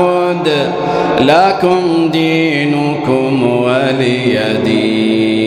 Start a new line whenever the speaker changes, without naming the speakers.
أعبد لكم دينكم ولي دين.